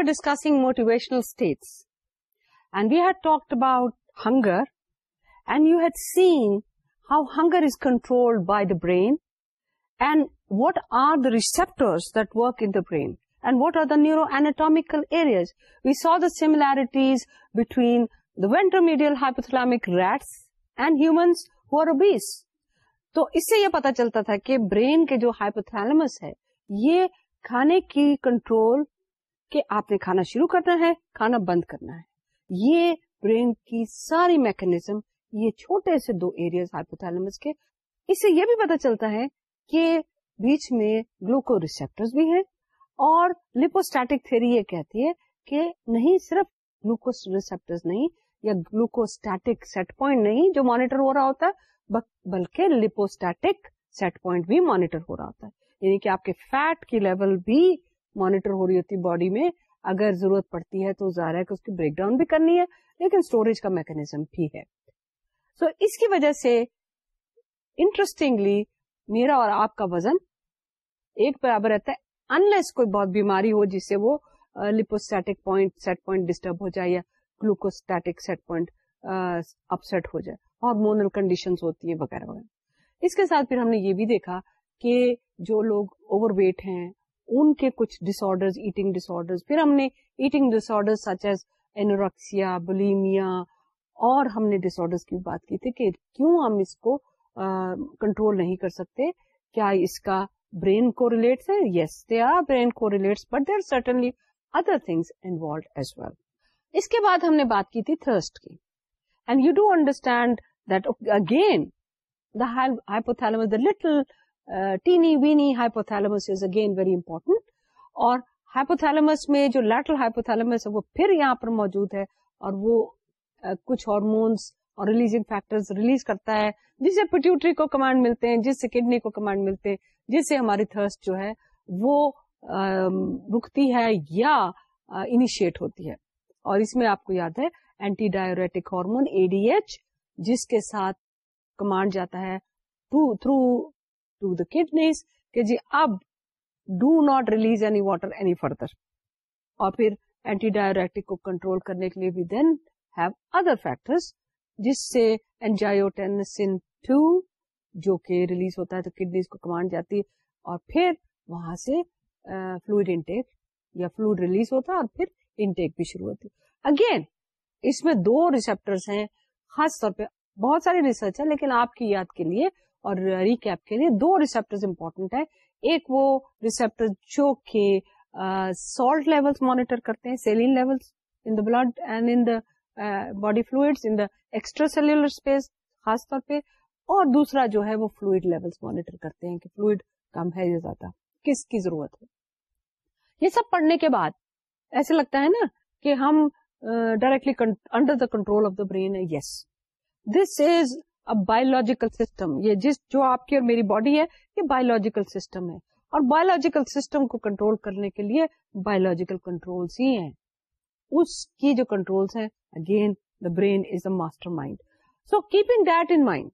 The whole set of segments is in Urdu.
were discussing motivational states and and and we had had talked about hunger hunger you seen how is controlled by the the brain what are receptors that work in the brain and what are the neuroanatomical areas. We saw the similarities between the ventromedial hypothalamic rats and humans who are obese. تو اس سے یہ پتا چلتا تھا کہ برین کے جو ہائپوتھمس ہے یہ کھانے کی کنٹرول کہ آپ نے کھانا شروع کرنا ہے کھانا بند کرنا ہے یہ برین کی ساری میکنیزم یہ چھوٹے سے دو ایریاز کے اس سے یہ بھی پتا چلتا ہے کہ بیچ میں گلوکو ریسپٹر بھی ہیں اور لپوسٹیٹک تھری یہ کہتی ہے کہ نہیں صرف گلوکو ریسپٹر نہیں یا گلوکوسٹیٹک سیٹ پوائنٹ نہیں جو مانیٹر ہو رہا ہوتا ہے بلکہ لپوسٹیٹک سیٹ پوائنٹ بھی مانیٹر ہو رہا ہوتا ہے یعنی کہ آپ کے فیٹ کی لیول بھی مانیٹر ہو رہی ہوتی ہے باڈی میں اگر ضرورت پڑتی ہے تو ظاہر ہے کہ اس کی بریک ڈاؤن بھی کرنی ہے لیکن اسٹوریج کا میکنیزم بھی ہے سو so, اس کی وجہ سے انٹرسٹنگلی میرا اور آپ کا وزن ایک برابر رہتا ہے انلیس کوئی بہت بیماری ہو جس سے وہ lipostatic point set point disturb ہو جائے یا گلوکوسٹک سیٹ پوائنٹ اپسٹ ہو جائے ہارمونل کنڈیشن ہوتی ہیں وغیرہ وغیرہ اس کے ساتھ پھر ہم نے یہ بھی دیکھا کہ جو لوگ اوور ویٹ ہیں ان کے کچھ disorders eating disorders پھر ہم نے eating disorder such as anorexia bulimia اور ہم نے ڈس آرڈرز کی بات کی تھی کہ کیوں ہم اس کو کنٹرول نہیں کر سکتے کیا اس کا برین کو ریلیٹس ہے یس دے آر برین کو relates but they are certainly other things involved as well اس کے بعد ہم نے بات کی تھی تھرسٹ کی and you do understand that again the hypothalamus the little tiny weeny hypothalamus is again very important اور ہائپوتھیلمس میں جو لیٹرل ہائپوتھیلمس ہے وہ پھر یہاں پر موجود ہے اور وہ کچھ ہارمونس اور ریلیزنگ فیکٹر ریلیز کرتا ہے جس سے پٹیوٹری کو کمانڈ ملتے ہیں جس سے کڈنی کو کمانڈ ملتے ہیں جس سے ہماری تھرسٹ جو ہے وہ رکتی ہے یا انیشیٹ ہوتی ہے اور اس میں آپ کو یاد ہے anti diuretic hormone A D H جس کے ساتھ کمانڈ جاتا ہے تھرو ٹو دا کڈنیز کہ جی اب do not release any any water further اور پھر اینٹی ڈائریکٹک کو کنٹرول کرنے کے لیے بھی دین ہیو ادر فیکٹرس جس سے جو کہ ریلیز ہوتا ہے تو کڈنیز کو کمانڈ جاتی ہے اور پھر وہاں سے فلوئڈ انٹیک یا فلوئڈ ریلیز ہوتا ہے اور پھر انٹیک بھی شروع ہوتی اگین اس میں دو ریسپٹرس ہیں خاص طور پہ بہت ساری ریسرچ ہے لیکن آپ کی یاد کے لیے اور ریکیپ کے لیے دو ریسپٹر امپورٹنٹ ہے ایک وہ ریسپٹر جو کہ سالٹ لیول مانیٹر کرتے ہیں saline level in the the blood and in body fluid in the extra cellular space خاص طور پہ اور دوسرا جو ہے وہ فلوئڈ لیول مانیٹر کرتے ہیں کہ فلوئڈ کم ہے یا زیادہ کس کی ضرورت ہے یہ سب پڑھنے کے بعد ایسے لگتا ہے نا کہ ہم directly under the control of the brain yes this is biological system یہ جس جو آپ کی اور میری باڈی ہے یہ بایولوجیکل سسٹم ہے اور بایولوجیکل سسٹم کو کنٹرول کرنے کے لیے بایولوجیکل کنٹرول ہی ہیں اس کی جو controls mind so keeping that in mind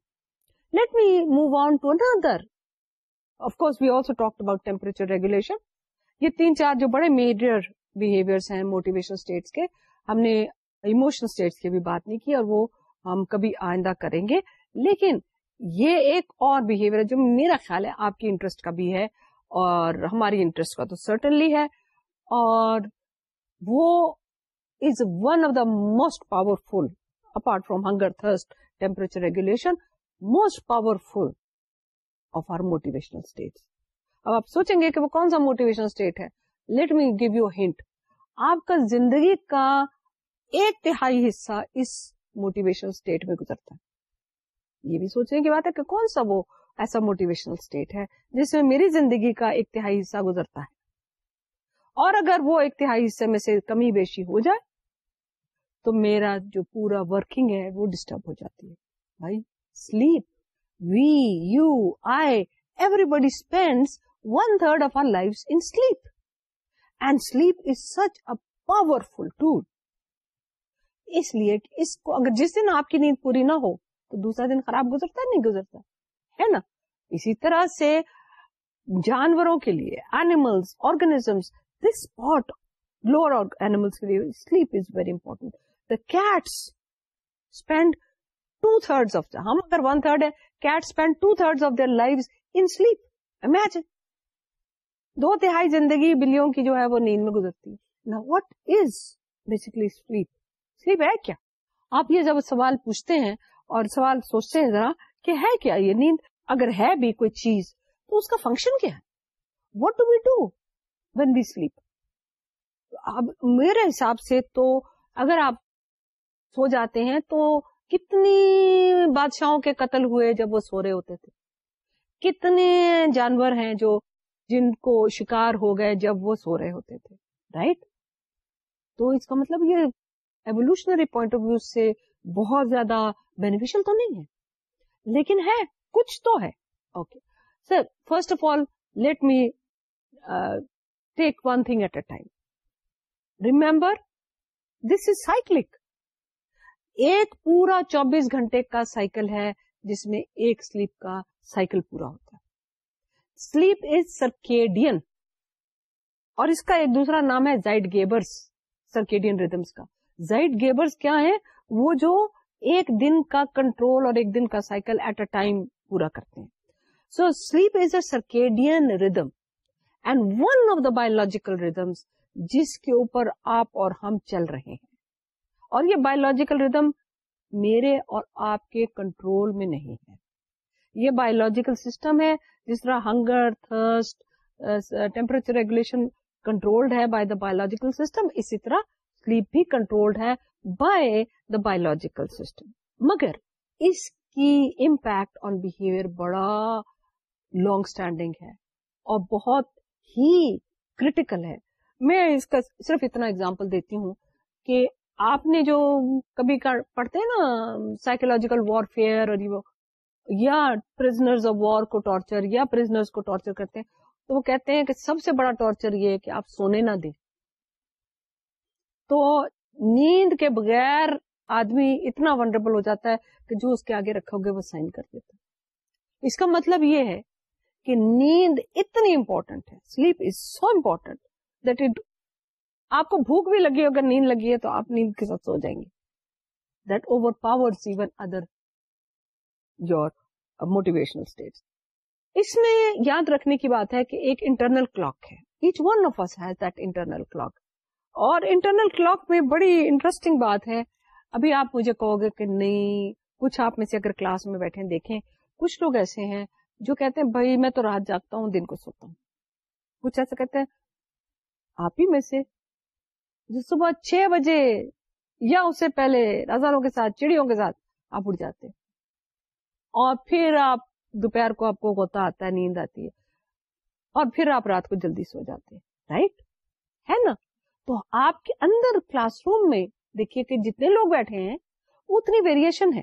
let me move on to another of course we also talk about temperature regulation یہ تین چار جو بڑے میجر بہیویئرس ہیں موٹیویشن اسٹیٹس کے ہم نے ایموشنل اسٹیٹس کی بھی بات نہیں کی اور وہ ہم کبھی آئندہ کریں گے لیکن یہ ایک اور بہیویئر جو میرا خیال ہے آپ کی انٹرسٹ کا بھی ہے اور ہماری انٹرسٹ کا تو سرٹنلی ہے اور وہ is one of the most powerful apart from hunger thirst temperature regulation most powerful of our motivational state اب آپ سوچیں گے کہ وہ کون سا موٹیویشنل اسٹیٹ ہے let me give you hint آپ کا زندگی کا ایک تہائی حصہ اس موٹیویشنل اسٹیٹ میں گزرتا ہے یہ بھی سوچنے کی بات ہے کہ کون سا وہ ایسا موٹیویشنل اسٹیٹ ہے جس میں میری زندگی کا ایک تہائی حصہ گزرتا ہے اور اگر وہ ایک تہائی حصے میں سے کمی بیشی ہو جائے تو میرا جو پورا ورکنگ ہے وہ ڈسٹرب ہو جاتی ہے بھائی sleep sleep sleep we you I everybody spend one third of our life in and is such a toll اس لیے اس کو اگر جس دن آپ کی نیند پوری نہ ہو تو دوسرا دن خراب گزرتا نہیں گزرتا ہے نا اسی طرح سے جانوروں کے لیے اینیملس آرگنیزمس دس پاٹ لوور اینیملس کے لیے sleep is very important the cats spend two third of ہم اگر ون تھرڈ ہے cat spend two third of their life in sleep imagine دو تہائی زندگی بلیوں کی جو ہے وہ نیند میں گزرتی نا what is basically sleep sleep ہے کیا آپ یہ جب سوال پوچھتے ہیں اور سوال سوچتے ہیں ذرا کہ ہے کیا یہ نیند اگر ہے بھی کوئی چیز تو اس کا فنکشن کیا ہے do do we we when sleep اب میرے حساب سے تو اگر آپ سو جاتے ہیں تو کتنی بادشاہوں کے قتل ہوئے جب وہ سو رہے ہوتے تھے کتنے جانور ہیں جو جن کو شکار ہو گئے جب وہ سو رہے ہوتے تھے رائٹ right? تو اس کا مطلب یہ ایولیوشنری پوائنٹ آف ویو سے بہت زیادہ بینیفیشل تو نہیں ہے لیکن ہے کچھ تو ہے okay sir first of all let me take one thing at a time remember this is cyclic ایک پورا چوبیس گھنٹے کا سائیکل ہے جس میں ایک سلیپ کا سائیکل پورا ہوتا ہے سلیپ از سرکیڈین اور اس کا ایک دوسرا نام ہے زائڈ گیبرس سرکیڈین ریدمس کا زائڈ گیبرس کیا ہے وہ جو ایک دن کا کنٹرول اور ایک دن کا سائیکل ایٹ اے ٹائم پورا کرتے ہیں so sleep is a circadian rhythm and one of the biological rhythms جس کے اوپر آپ اور ہم چل رہے ہیں اور یہ بایولوجیکل ردم میرے اور آپ کے کنٹرول میں نہیں ہے یہ بایولوجیکل سسٹم ہے جس طرح hunger thirst temperature regulation control ہے بائی دا بایولوجیکل سسٹم اسی طرح سلیپ بھی کنٹرول ہے بائی دا بایولوجیکل سسٹم مگر اس کی امپیکٹ آن بہیویئر بڑا لانگ اسٹینڈنگ ہے میں آپ نے جو کبھی پڑھتے ہیں نا سائکولوجیکل وارفیئر اور یا پرزنرز آف وار کو ٹارچر یا پرزنرز کو ٹارچر کرتے ہیں تو وہ کہتے ہیں کہ سب سے بڑا ٹارچر یہ ہے کہ آپ سونے نہ دیں تو نیند کے بغیر آدمی اتنا ونڈربل ہو جاتا ہے کہ جو اس کے آگے رکھو گے وہ سائن کر دیتا اس کا مطلب یہ ہے کہ نیند اتنی امپورٹنٹ ہے sleep is so important that it آپ کو بھوک بھی لگی اگر نیند لگی ہے تو آپ نیند کے ساتھ سو جائیں گے that overpower even other your motivational state اس میں یاد رکھنے کی بات ہے کہ ایک انٹرنل کلاک ہے each one of us has that internal clock اور انٹرنل کلاک میں بڑی انٹرسٹنگ بات ہے ابھی آپ مجھے کہو گے کہ نہیں کچھ آپ میں سے اگر کلاس میں بیٹھے دیکھیں کچھ لوگ ایسے ہیں جو کہتے ہیں بھائی میں تو رات جاگتا ہوں دن کو سوتا ہوں کچھ ایسا کہتے ہیں آپ ہی میں سے جو صبح چھ بجے یا اس سے پہلے رضا کے ساتھ چڑیوں کے ساتھ آپ اٹھ جاتے اور پھر آپ دوپہر کو آپ کو گوتا آتا ہے نیند آتی ہے اور پھر آپ رات کو جلدی سو جاتے رائٹ ہے نا تو آپ کے اندر کلاس روم میں دیکھیے کہ جتنے لوگ بیٹھے ہیں اتنی ویریشن ہے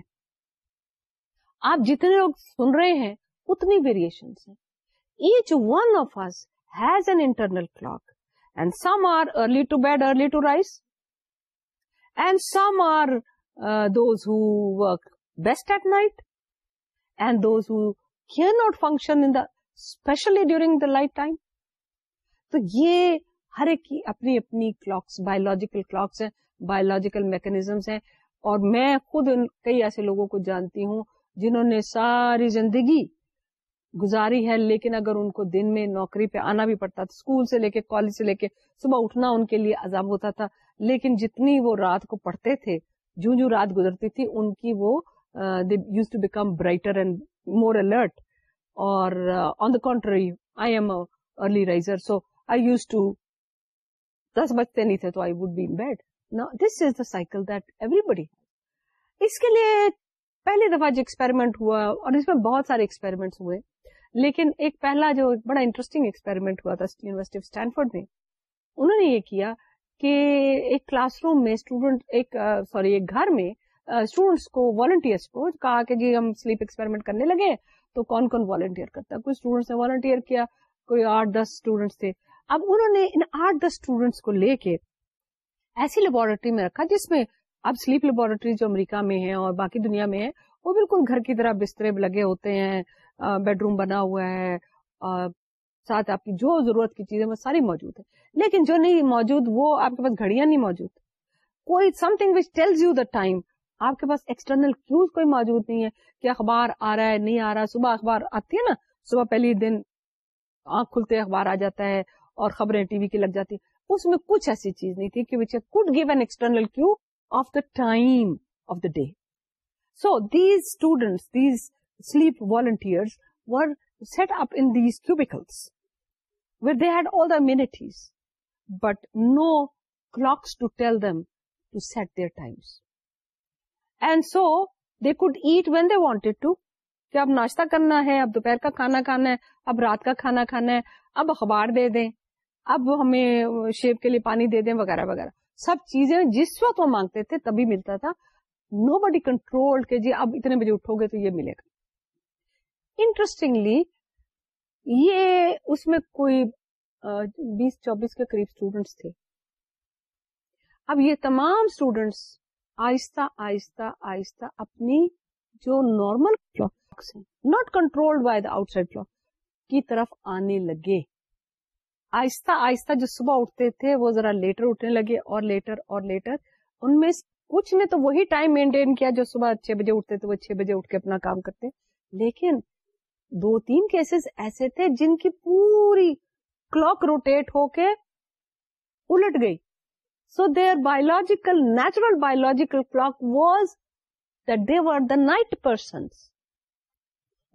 آپ جتنے لوگ سن رہے ہیں اتنی ویریشن ہے each one of us has an internal clock and some are early to bed early to rise and some are those who work best at night and those who care not function in the especially during the light time تو یہ ہر ایک کی اپنی اپنی کلاکس بایولوجیکل کلاکس ہیں بایولوجیکل میکنیزمس ہیں اور میں خود ان کئی ایسے لوگوں کو جانتی ہوں جنہوں نے ساری زندگی گزاری ہے لیکن اگر ان کو دن میں نوکری پہ آنا بھی پڑتا تھا اسکول سے لے کے کالج سے لے کے صبح اٹھنا ان کے لیے عذاب ہوتا تھا لیکن جتنی وہ رات کو پڑھتے تھے جوں جوں رات گزرتی تھی ان کی وہ use to become brighter and more alert اور on the contrary I am early riser so I use to this بچتے نہیں تھے تو آئی وڈ بیڈ نا this is the cycle that everybody اس کے لیے پہلی دفعہ جو ایکسپیریمنٹ ہوا اور اس میں بہت سارے ہوئے لیکن ایک پہلا جو بڑا انٹرسٹنگ ایکسپیریمنٹ اسٹینفورڈ میں انہوں نے یہ کیا کہ ایک کلاس روم میں ایک ایک سوری گھر میں اسٹوڈینٹس کو کو والنٹیئرس کہا کہ جی ہم سلیپ ایکسپیریمنٹ کرنے لگے تو کون کون والنٹیئر کرتا کوئی اسٹوڈینٹس نے والنٹیئر کیا کوئی آٹھ دس اسٹوڈینٹس تھے اب انہوں نے ان آٹھ دس اسٹوڈینٹس کو لے کے ایسی لیبورٹری میں رکھا جس میں اب سلیپ لیبورٹری جو امریکہ میں ہے اور باقی دنیا میں ہے وہ بالکل گھر کی طرح بسترے لگے ہوتے ہیں بیڈ روم بنا ہوا ہے ساتھ آپ کی جو ضرورت کی چیزیں وہ ساری موجود ہے لیکن جو نہیں موجود وہ آپ کے پاس گھڑیاں نہیں موجود کوئی something which tells you the time آپ کے پاس ایکسٹرنل کیوز کوئی موجود نہیں ہے کہ اخبار آ رہا ہے نہیں آ رہا صبح اخبار آتی ہے نا صبح پہلی دن آنکھ کھلتے اخبار آ جاتا ہے اور خبریں ٹی وی کی لگ جاتی اس میں کچھ ایسی چیز نہیں تھی کہ which could give an external cue of of the the time day so these students these sleep were volunteer they had all the meant but no clocks and so they could eat when they wanted to کہ اب ناشتہ کرنا ہے اب دوپہر کا کھانا کھانا ہے اب رات کا کھانا کھانا ہے اب اخبار دے دیں اب وہ ہمیں شیپ کے لیے پانی دے دیں وغیرہ وغیرہ سب چیزیں جس وقت وہ مانگتے تھے تبھی ملتا تھا نو بڈی کنٹرول کے اب اتنے بجے اٹھو گے تو یہ ملے گا انٹرسٹنگلی یہ اس میں کوئی بیس چوبیس کے قریب اسٹوڈینٹس تھے اب یہ تمام اسٹوڈینٹس آہستہ آہستہ آہستہ اپنی جو نارمل کلاکس ہیں not control by the outside clock کی طرف آنے لگے آہستہ آہستہ جو صبح اٹھتے تھے وہ ذرا لیٹر اٹھنے لگے اور لیٹر اور لیٹر ان میں کچھ نے تو وہی ٹائم مینٹین کیا جو صبح چھ بجے اٹھتے تھے وہ چھ بجے اٹھ کے اپنا کام کرتے لیکن دو تین کیسز ایسے تھے جن کی پوری کلوک روٹیٹ ہو کے الٹ گئی so biological natural biological clock was that they were the night person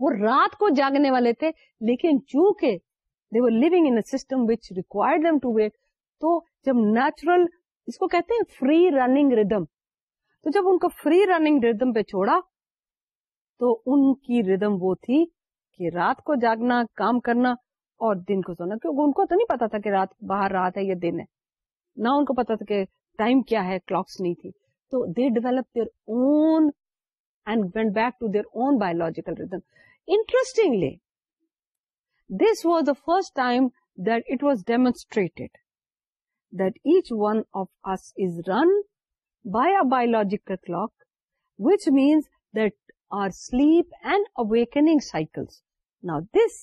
وہ رات کو جاگنے والے تھے لیکن چونکہ they were in system which require them to wait تو جب نیچرل اس کو کہتے ہیں فری رننگ ردم تو جب ان کو فری رننگ ردم پہ چھوڑا تو ان کی ردم وہ تھی کہ رات کو جاگنا کام کرنا اور دن کو سونا کیونکہ ان کو تو نہیں پتا تھا کہ رات باہر رات ہے یا دن ہے نہ ان کو پتا تھا کہ ٹائم کیا ہے کلاکس نہیں تھی تو they develop their own and went back to their own biological rhythm interestingly this was the first time does demonstrated that each one of us is run by a biological clock which means that our sleep and awakening cycles نا this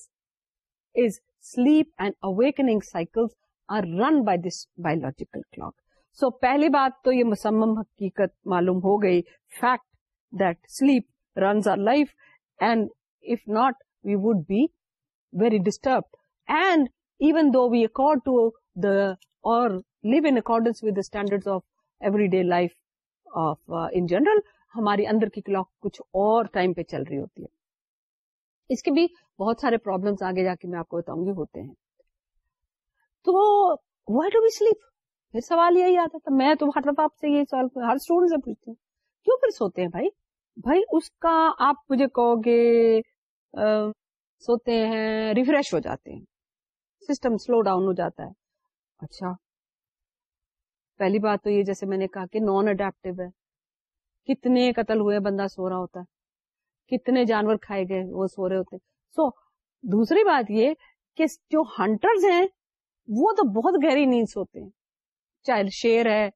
is sleep and awakening cycles are run by this biological clock so پہلی بات تو یہ مسم حقیقت معلوم ہو گئی fact Dilip runs our life and if not we would be very disturb and even though we accord today ہماری اس کے بھی بہت سارے پرابلمس آگے جا کے میں آپ کو بتاؤں گی ہوتے ہیں تو سوال یہی آتا تھا میں تو ہر وقت آپ سے یہ سوال ہر سے پوچھتی ہوں کیوں پھر سوتے ہیں بھائی بھائی اس کا آپ مجھے کہو گے سوتے ہیں ریفریش ہو جاتے ہیں سسٹم سلو ڈاؤن ہو جاتا ہے اچھا پہلی بات تو یہ جیسے میں نے کہا کہ نان اڈیپٹیو ہے کتنے قتل ہوئے بندہ سو رہا ہوتا ہے کتنے جانور کھائے گئے وہ سو رہے ہوتے سو so, دوسری بات یہ کہ جو ہنٹرز ہیں وہ تو بہت گہری نیند سوتے ہیں چاہے شیر ہے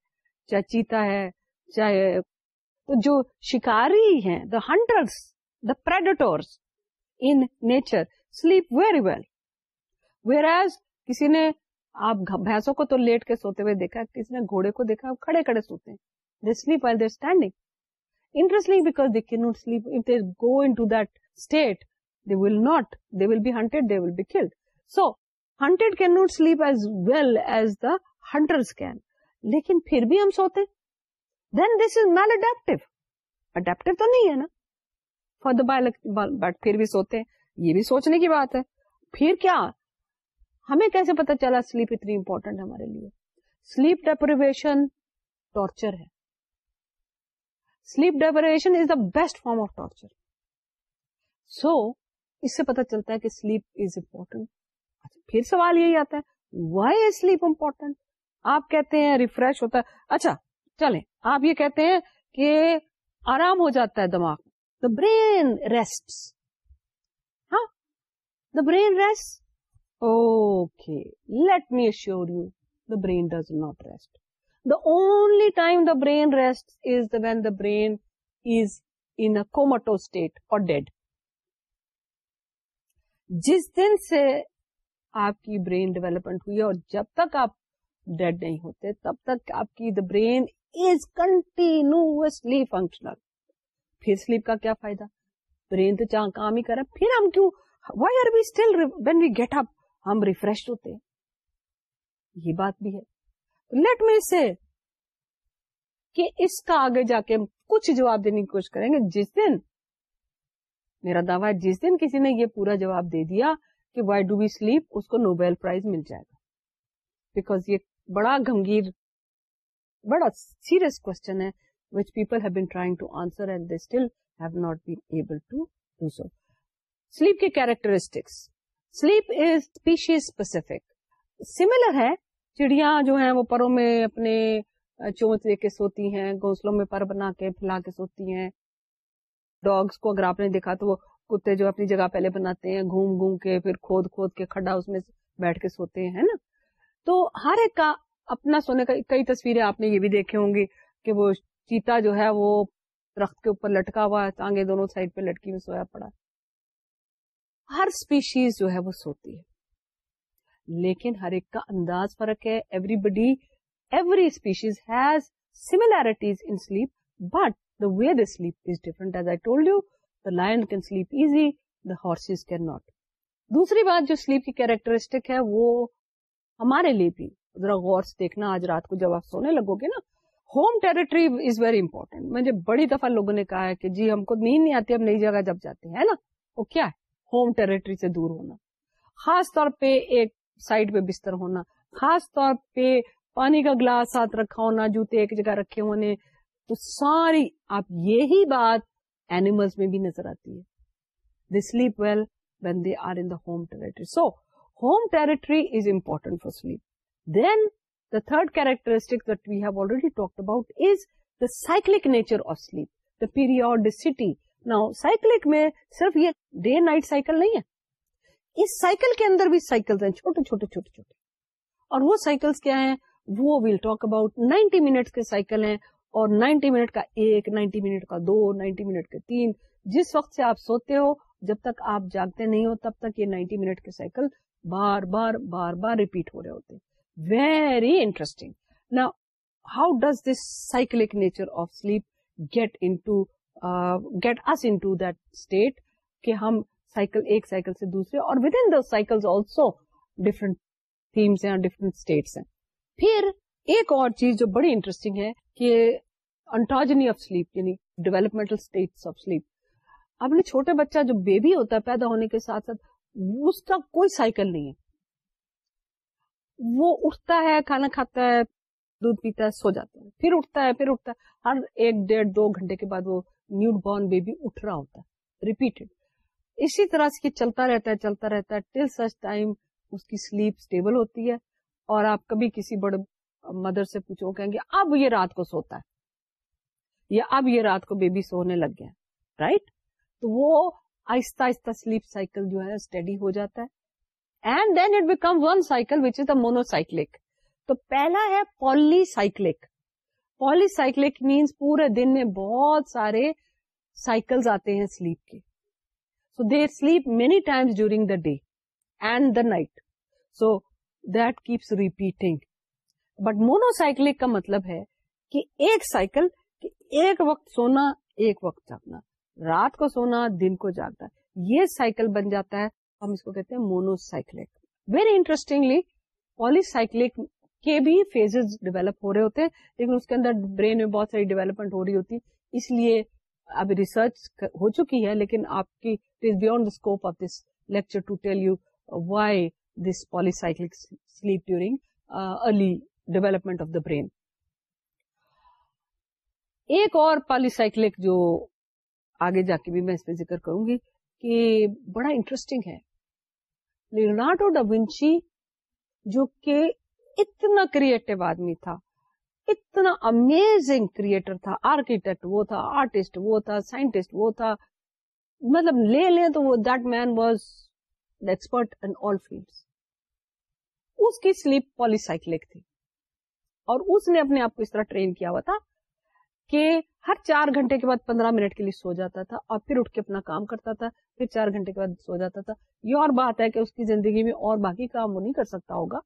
چاہے چیتا ہے چاہے تو جو شکاری ہیں the hunters the predators in nature sleep very well whereas کسی نے آپ بھینسوں کو تو لیٹ کے سوتے ہوئے دیکھا کسی نے گھوڑے کو دیکھا کھڑے کھڑے سوتے ہیں they sleep I they standing interesting because they کی not sleep if they go in to that state they will not they will be hunted they will be killed so hunted can not sleep as well as the hunters can لیکن پھر بھی ہم سوتے then this is mile adaptive adaptive تو نہیں ہے نا دا بٹ پھر بھی سوتے ہیں یہ بھی سوچنے کی بات ہے پھر کیا ہمیں کیسے پتا چلا سلیپ اتنی امپورٹنٹ ہمارے لیے سلیپ سلیپ ٹارچر ٹارچر ہے is the best form of so اس سے پتا چلتا ہے کہ سلیپ از امپورٹنٹ پھر سوال یہی آتا ہے وائی از سلیپ امپورٹنٹ آپ کہتے ہیں ریفریش ہوتا ہے اچھا چلیں آپ یہ کہتے ہیں کہ آرام ہو جاتا ہے دماغ برین ریسٹ ہاں the brain rest let measure you the brain does not rest the only time the brain rest is the when the brain کو مٹو اسٹیٹ اور ڈیڈ جس دن سے آپ کی برین ڈیولپمنٹ ہوئی اور جب تک آپ ڈیڈ نہیں ہوتے تب تک آپ کی the brain is continuously functional کوشش کریں گے جس دن میرا دعویٰ جس دن کسی نے یہ پورا جواب دے دیا کہ وائی ڈو وی سلیپ اس کو نوبیل پرائز مل جائے گا بیکاز یہ بڑا گمگیر بڑا سیریس ہے سوتی ہیں گھونسلوں میں پلا کے سوتی ہیں ڈاگس کو اگر آپ نے دیکھا تو وہ کتے جو اپنی جگہ پہلے بناتے ہیں گھوم گھوم کے کھود کھود کے کھڈا اس میں بیٹھ کے سوتے ہیں تو ہر ایک کا اپنا سونے کا کئی تصویریں آپ نے یہ بھی دیکھی ہوں گی کہ وہ چیتا جو ہے وہ درخت کے اوپر لٹکا ہوا ہے دونوں سائڈ پہ لٹکی میں سویا پڑا ہر اسپیشیز جو ہے وہ سوتی ہے لیکن ہر ایک کا انداز فرق ہے everybody every species has in sleep sleep but the the way is different as I told you the lion can sleep easy the horses can not دوسری بات جو سلیپ کی کیریکٹرسٹک ہے وہ ہمارے لیے بھی ذرا غور سے دیکھنا آج رات کو جب آپ سونے لگو گے نا home territory is very important مجھے بڑی دفعہ لوگوں نے کہا ہے کہ جی ہم کو نیند نہیں آتی ہم نئی جگہ جب جاتے ہیں نا وہ کیا ہے ہوم ٹریٹری سے دور ہونا خاص طور پہ ایک سائڈ پہ بستر ہونا خاص طور پہ پانی کا گلاس ساتھ رکھا ہونا جوتے ایک جگہ رکھے ہونے تو ساری آپ یہی بات اینیملس میں بھی نظر آتی ہے they sleep well when they are in the home territory so home territory is important for sleep then the third characteristic talk about period نا سائکلک میں صرف یہ ڈے نائٹ سائیکل نہیں ہے اس سائیکل کے اندر بھی سائکل ہیں وہ سائکلس کیا ہیں وہ we'll talk about ninety minute کے سائیکل ہیں اور نائنٹی منٹ کا ایک نائنٹی منٹ کا دو نائنٹی منٹ کے تین جس وقت سے آپ سوتے ہو جب تک آپ جاگتے نہیں ہو تب تک یہ نائنٹی منٹ کے سائیکل بار بار بار بار ریپیٹ ہو رہے ہوتے ویری انٹرسٹنگ نا how does this cyclic nature of sleep get in it as in them cycle ایک سائیکل سے دوسرے اور within cycle also different themes ہیں اور ڈفرنٹ اسٹیٹس ہیں پھر ایک اور چیز جو بڑی انٹرسٹنگ ہے کہ انٹراجنی آف سلیپ یعنی ڈیولپمنٹل اسٹیٹ آف سلیپ اپنے چھوٹے بچہ جو بیبی ہوتا ہے پیدا ہونے کے ساتھ اس کا کوئی سائیکل نہیں ہے وہ اٹھتا ہے کھانا کھاتا ہے دودھ پیتا ہے سو جاتا ہے پھر اٹھتا ہے پھر اٹھتا ہے ہر ایک ڈیڑھ دو گھنٹے کے بعد وہ نیو بورن بیبی اٹھ رہا ہوتا ہے ریپیٹڈ اسی طرح سے یہ چلتا رہتا ہے چلتا رہتا ہے ٹل سچ ٹائم اس کی سلیپ اسٹیبل ہوتی ہے اور آپ کبھی کسی بڑے مدر سے پوچھو کہیں گے اب یہ رات کو سوتا ہے یا اب یہ رات کو بیبی سونے لگ گیا رائٹ right? تو وہ آہستہ آہستہ سلیپ سائیکل جو ہے اسٹڈی ہو جاتا ہے and then it become one cycle which is a monocyclic تو پہلا ہے سائکلک پالیسائکلک سائکلک مینس پورے دن میں بہت سارے سائیکلز آتے ہیں سلیپ کے so they sleep many times during the day and the night so that keeps repeating but monocyclic کا مطلب ہے کہ ایک سائیکل ایک وقت سونا ایک وقت جاگنا رات کو سونا دن کو جاگنا یہ سائیکل بن جاتا ہے ہم اس کو کہتے ہیں مونوسائکلک ویری انٹرسٹنگلی پالیسائکلک کے بھی فیزز ڈیولپ ہو رہے ہوتے ہیں لیکن اس کے اندر برین میں بہت ساری ڈیولپمنٹ ہو رہی ہوتی ہے اس لیے اب ریسرچ ہو چکی ہے لیکن آپ کی beyond the scope of this lecture to tell you why this polycyclic sleep during early development of the brain ایک اور پالیسائکلک جو آگے جا کے بھی میں اس پہ ذکر کروں گی کہ بڑا انٹرسٹنگ ہے ٹو ڈبنچی جو کہ اتنا کریٹو آدمی تھا اتنا امیزنگ کریٹر تھا آرکیٹیکٹ وہ تھا آرٹسٹ وہ تھا سائنٹسٹ وہ تھا مطلب لے لیں تو وہ that man was expert in all field اس کی سلیپ پالیسائکلک تھی اور اس نے اپنے آپ کو اس طرح ٹرین کیا ہوا تھا کہ ہر چار گھنٹے کے بعد پندرہ منٹ کے لیے سو جاتا تھا اور پھر اٹھ کے اپنا کام کرتا تھا پھر چار گھنٹے کے بعد سو جاتا تھا یہ اور بات ہے کہ اس کی زندگی میں اور باقی کام وہ نہیں کر سکتا ہوگا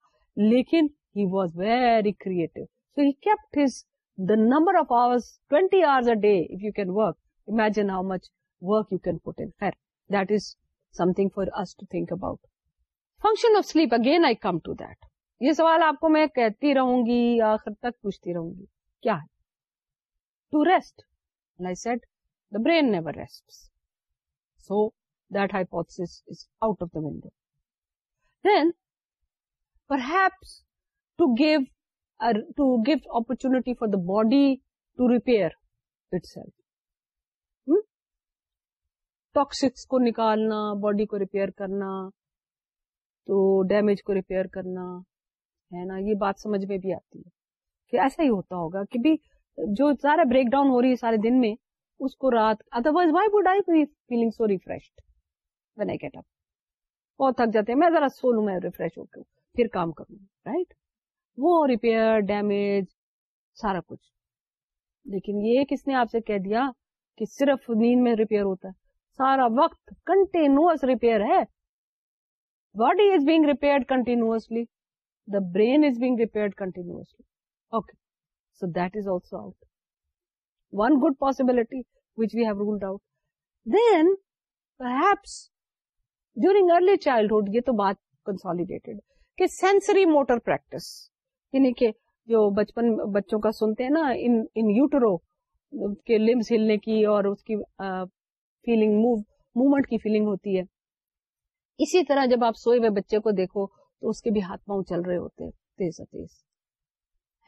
لیکن he was very creative so kept his the number of hours twenty hours a day if you can work imagine how much work you can put خیر that is something for us to think about function of sleep again I come to that یہ سوال آپ کو میں کہتی رہوں گی آخر تک پوچھتی رہوں گی کیا ہے rest set the brain rest so that hypo out of the window then opportunity for the body to repair toxics کو نکالنا باڈی کو ریپیئر کرنا تو ڈیمیج کو ریپیئر کرنا ہے نا یہ بات سمجھ میں بھی آتی ہے کہ ایسا ہی ہوتا ہوگا کہ جو سارا بریک ڈاؤن ہو رہی ہے سارے دن میں اس کو رات otherwise why would I be feeling so refreshed when I get up بہت تھک جاتے ہیں میں ذرا سو لوں میں ریفریش ہو کے پھر کام کروں رائٹ وہ ریپیئر ڈیمیج سارا کچھ لیکن یہ کس نے آپ سے کہہ دیا کہ صرف نیند میں ریپیئر ہوتا ہے سارا وقت کنٹینیوس ریپیئر ہے body is being repair continuously the brain is being repair continuously okay جو بچپن بچوں کا سنتے ہیں utero کے لمبس ہلنے کی اور اس کی فیلنگ موو موومنٹ کی فیلنگ ہوتی ہے اسی طرح جب آپ سوئے ہوئے بچے کو دیکھو تو اس کے بھی ہاتھ پاؤں چل رہے ہوتے تیز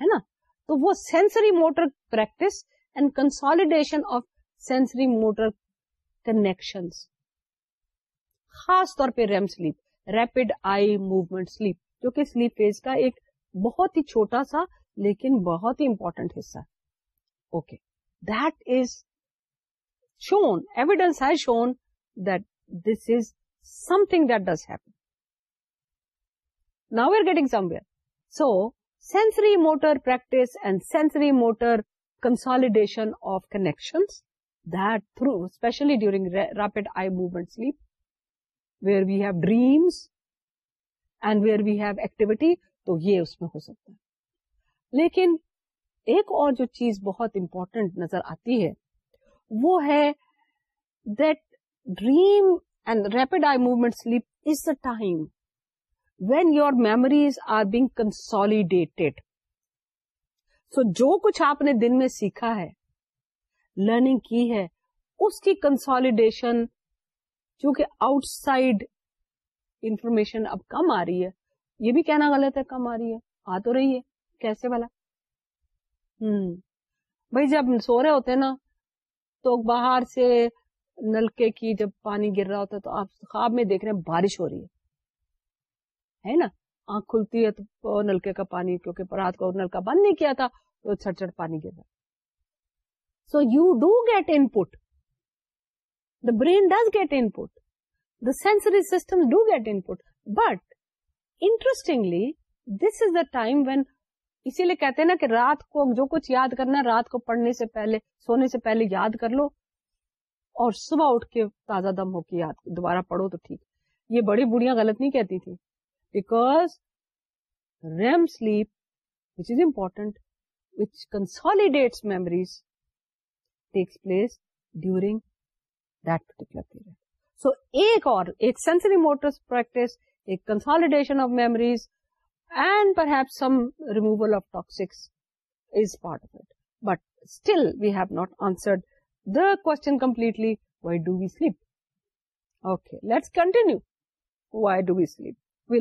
ہے نا تو وہ sensory motor practice and consolidation of sensory motor connection خاص طور پہ REM sleep rapid eye movement sleep جو کہ سلیپ فیز کا ایک بہت ہی چھوٹا سا لیکن بہت ہی امپورٹنٹ حصہ okay that is shown evidence ہے that this is something that does happen now we're getting somewhere so sensory motor practice and sensory motor consolidation of connection that through especially during rapid eye movement sleep where we have dreams and where we have activity تو یہ اس میں ہو سکتا ہے لیکن ایک اور جو چیز بہت امپورٹینٹ نظر آتی ہے وہ ہے that dream and rapid eye movement sleep is the time when your memories are being consolidated so جو کچھ آپ نے دن میں سیکھا ہے لرننگ کی ہے اس کی کنسالیڈیشن چونکہ آؤٹ سائڈ انفارمیشن اب کم آ رہی ہے یہ بھی کہنا غلط ہے کم آ رہی ہے آ تو رہی ہے کیسے والا ہوں بھائی جب سو رہے ہوتے نا تو باہر سے نلکے کی جب پانی گر رہا ہوتا ہے تو آپ خواب میں دیکھ رہے ہیں بارش ہو رہی ہے ہے نا آنکھ کھلتی ہے تو نلکے کا پانی کیونکہ رات کو نلکا بند نہیں کیا تھا تو چھڑ چھٹ پانی کے so you do get input the brain does get input the sensory system do get input but interestingly this is the time when اسی لیے کہتے ہیں نا کہ رات کو جو کچھ یاد کرنا رات کو پڑھنے سے پہلے سونے سے پہلے یاد کر لو اور صبح اٹھ کے تازہ دم ہو کے یاد دوبارہ پڑھو تو ٹھیک یہ بڑی بڑیاں غلط نہیں کہتی تھی because REM sleep which is important which consolidates memories takes place during درٹیک so ایک اور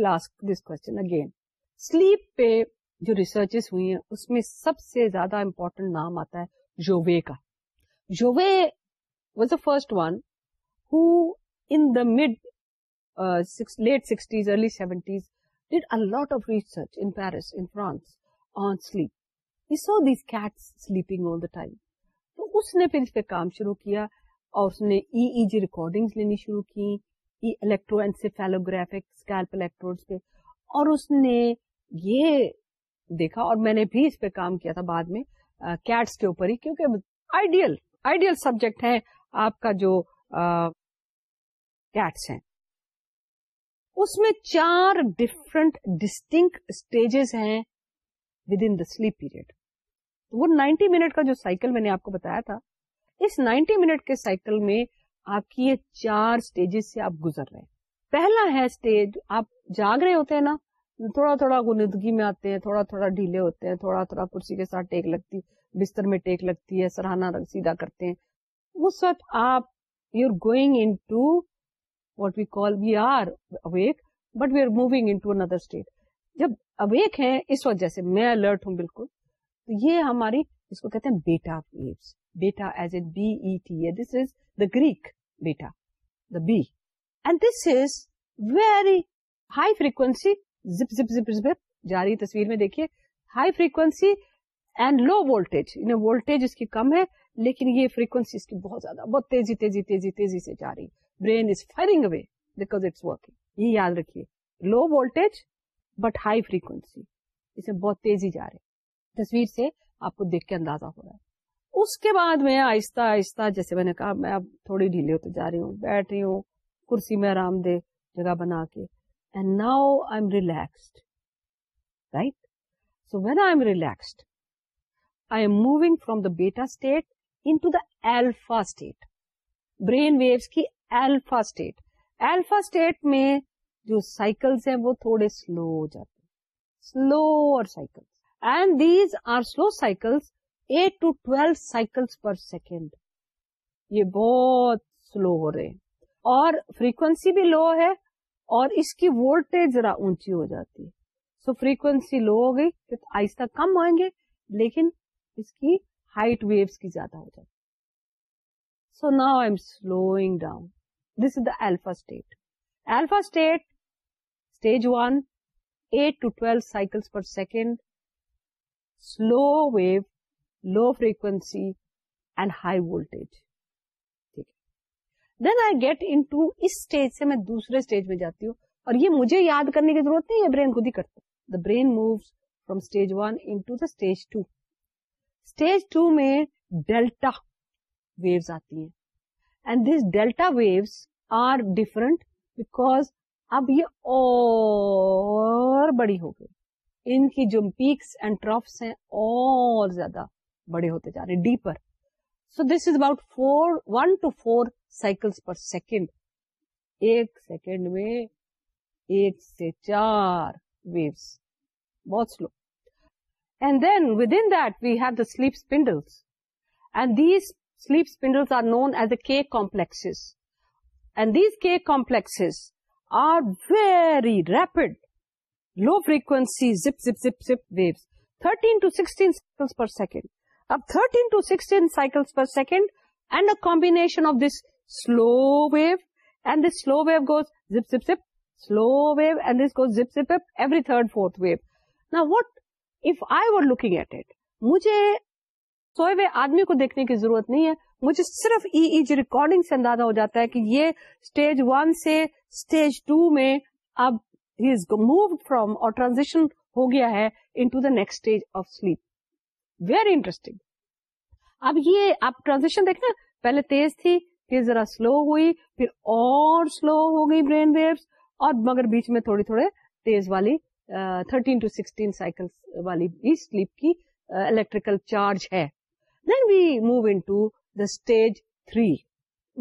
آسک دس اگین سلیپ پہ جو ریسرچز ہوئی ہیں اس میں سب سے زیادہ امپورٹنٹ نام آتا ہے جووے کا Jouvet was the first one who in the mid late sixties early seventies did a lot of research in Paris in France on sleep so these sleeping all the time تو اس اس نے پھر پہ کام شروع کیا اور اس نے ای ای جی ریکارڈنگز لینی شروع کی کی الیکٹرو انسیفیلوگرافک اسکیلپ الیکٹروڈ پہ اور اس نے یہ دیکھا اور میں نے بھی اس پہ کام کیا تھا بعد میں کیٹس کے اوپر ہی کیونکہ آئیڈیل آئیڈیل سبجیکٹ ہے آپ کا جو کیٹس ہیں اس میں چار ڈفرنٹ ڈسٹنک اسٹیجز ہیں with in the sleep period وہ نائنٹی منٹ کا جو سائیکل میں نے آپ کو بتایا تھا اس نائنٹی منٹ کے سائیکل میں آپ کی یہ چار اسٹیجز سے آپ گزر رہے ہیں پہلا ہے اسٹیج آپ جاگ رہے ہوتے ہیں نا تھوڑا تھوڑا گندگی میں آتے ہیں تھوڑا تھوڑا ڈھیلے ہوتے ہیں تھوڑا تھوڑا کرسی کے ساتھ ٹیک لگتی بستر میں ٹیک لگتی ہے سرہانا سیدھا کرتے ہیں اس وقت آپ you are going into what we call we are awake but we are moving into another state جب اویک ہیں اس وقت جیسے میں الرٹ ہوں بالکل تو یہ ہماری اس کو کہتے ہیں beta waves beta as in B's is the Greek beta the B and this is very high frequency جاری تصویر میں دیکھیے high frequency and low volt volt اس کی کم ہے لیکن یہ فریوینسی اس کی بہت زیادہ بہت تیزی تیزی تیزی تیزی سے جاری bring away because it's working یہ یاد رکھیے low volt but high frequency اسے بہت تیزی جا رہی تصویر سے آپ کو دیکھ کے اندازہ ہو رہا ہے اس کے بعد میں آہستہ آہستہ جیسے میں نے کہا میں اب تھوڑی ڈھیلے ہوتے جا رہی ہوں بیٹھ رہی ہوں کرسی میں آرام دہ جگہ بنا کے and now I I I am am am relaxed relaxed right so when moving from the beta state into the alpha state brain waves کی ایلفا اسٹیٹ ایلفا اسٹیٹ میں جو سائیکلس ہیں وہ تھوڑے سلو ہو جاتے ہیں سلو اور cycle and these are slow cycles to twelve cycles per second یہ بہت سلو ہو رہے ہیں اور فریکوینسی بھی لو ہے اور اس کی وولٹیج ذرا اونچی ہو جاتی ہے سو فریکوینسی لو ہو گئی آہستہ کم ہوئیں گے لیکن اس کی ہائٹ ویوس کی زیادہ ہو جاتی so now I am slowing down this is the alpha state alpha state stage one to twelve cycle per second slow wave low frequency and high voltage ٹھیک ہے then I get into اس اسٹیج سے میں دوسرے اسٹیج میں جاتی ہوں اور یہ مجھے یاد کرنے کی ضرورت ہے یہ برین خود ہی کرتا the brain from stage one ونج ٹو اسٹیج ٹو میں ڈیلٹا ویوز آتی ہیں and this delta waves are different because اب یہ اور بڑی ہو گئی ان کی جو پیکس اینڈ ٹرافس ہیں اور زیادہ بڑے ہوتے جا رہے deeper so this is about four one to four cycle per second ایک سیکنڈ میں ایک سے چار ویوس بہت slow and then within that we have the sleep spindles and these sleep spindles are known as a K اب thirteen to sixteen and a دسوز wave نا وٹ آئی وجہ سوئے ہوئے آدمی کو دیکھنے کی ضرورت نہیں ہے مجھے صرف ایج e ریکارڈنگ e سے اندازہ ہو جاتا ہے کہ یہ اسٹیج ون سے اسٹیج ٹو میں اب ہیز موو فروم اور ٹرانزیشن ہو گیا ہے into the next stage of sleep very interesting اب یہ آپ ٹرانزیکشن دیکھیں پہلے تیز تھی پھر ذرا سلو ہوئی پھر اور سلو ہو گئی برین ویوس اور مگر بیچ میں تھوڑی تھوڑے تیز والی تھرٹین ٹو سکسٹین سائیکل والی بھی سلیپ کی الیکٹریکل چارج ہے then we move into the stage three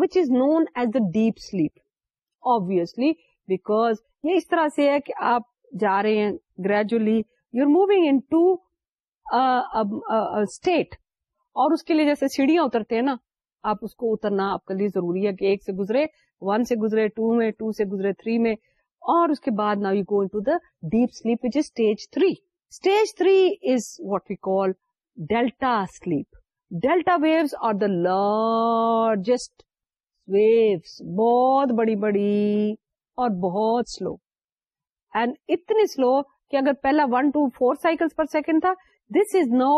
which is known as the deep sleep obviously because یہ اس طرح سے ہے کہ آپ جا رہے ہیں gradually you are moving into state اور اس کے لیے جیسے سیڑھیاں اترتے ہیں نا آپ اس کو اترنا آپ کے لیے ضروری ہے کہ ایک سے گزرے ون سے گزرے ٹو میں ٹو سے گزرے تھری میں اور اس کے بعد نا you go to the deep sleep which is stage three stage three is what we call delta sleep delta waves are the waves بہت بڑی بڑی اور بہت سلو اینڈ اتنی سلو کہ اگر پہلا one to four cycle per second تھا this is now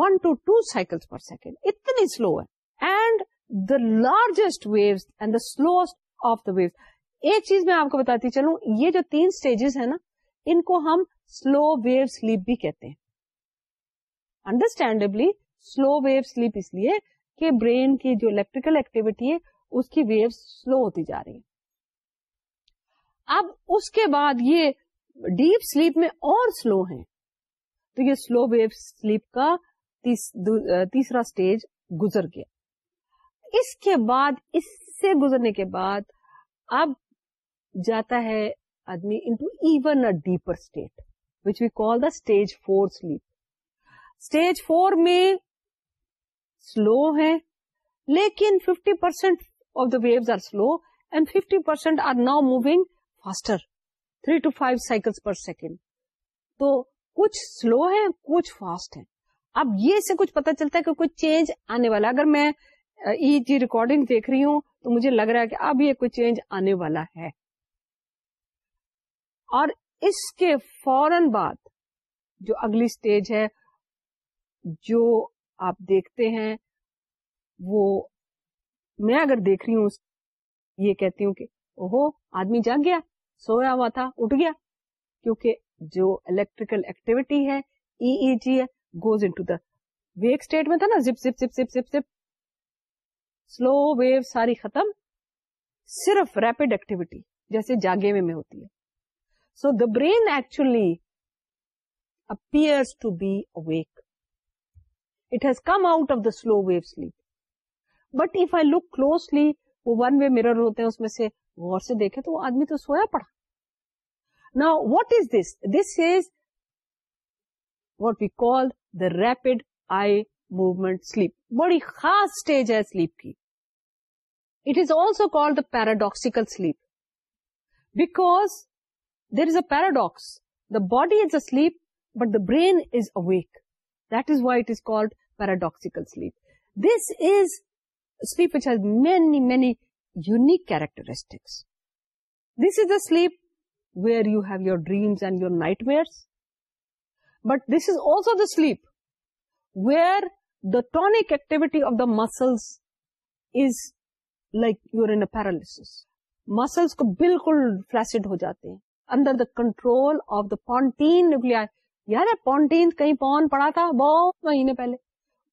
one to two cycle per second اتنی سلو ہے and the largest waves and the slowest of the waves ایک چیز میں آپ کو بتاتی چلوں یہ جو تین اسٹیجز ہیں نا ان کو ہم سلو ویو سلیپ بھی کہتے ہیں انڈرسٹینڈلی سلو ویو سلیپ اس لیے کہ برین کی جو الیکٹریکل ایکٹیویٹی ہے اس کی ویو سلو ہوتی جا رہی ہے اب اس کے بعد یہ ڈیپ سلیپ میں اور سلو ہیں تو یہ سلو ویو سلیپ کا تیسرا اسٹیج گزر گیا اس کے بعد اس سے گزرنے کے بعد اب جاتا ہے آدمی into even deeper state which we call the stage four sleep stage four میں سلو ہے لیکن fifty percent of the waves are slow and fifty percent are now moving faster three to five cycle per second تو کچھ سلو ہے کچھ فاسٹ ہے اب یہ سے کچھ پتا چلتا ہے کہ کوئی چینج آنے والا اگر میں ای جی ریکارڈنگ دیکھ رہی ہوں تو مجھے لگ رہا ہے کہ اب یہ کوئی چینج آنے والا ہے اور اس کے فوراً بعد جو اگلی اسٹیج ہے جو آپ دیکھتے ہیں وہ میں اگر دیکھ رہی ہوں یہ کہتی ہوں کہ اوہو آدمی جاگ گیا سویا ہوا تھا اٹھ گیا کیونکہ جو الیکٹریکل ایکٹیویٹی ہے ای ای جی ہے گوز ان ویک اسٹیٹ میں تھا نا zip zip zip zip zip zip slow wave ساری ختم صرف ریپڈ ایکٹیویٹی جیسے جاگے میں ہوتی ہے so the brain actually to be awake it has come out of the slow wave sleep but if I look closely وہ ون وے میرر ہوتے ہیں اس میں سے غور سے دیکھے تو وہ آدمی تو سویا پڑا نا what is this this is what we called the rapid eye movement sleep بڑی خاص اسٹیج ہے سلیپ کی it is also called paradoxical sleep because there is a paradox the body is asleep but the brain is awake this why it is called paradoxical sleep this is sleep which has many many unique characteristics this is sleep where you have your dreams and your nightmares but this is also the sleep where the tonic activity of the muscles like you a parallel muscles کو بالکل فلسڈ ہو جاتے ہیں under the control of the pontine nuclei pontine کہیں پون پڑا تھا بہت مہینے پہلے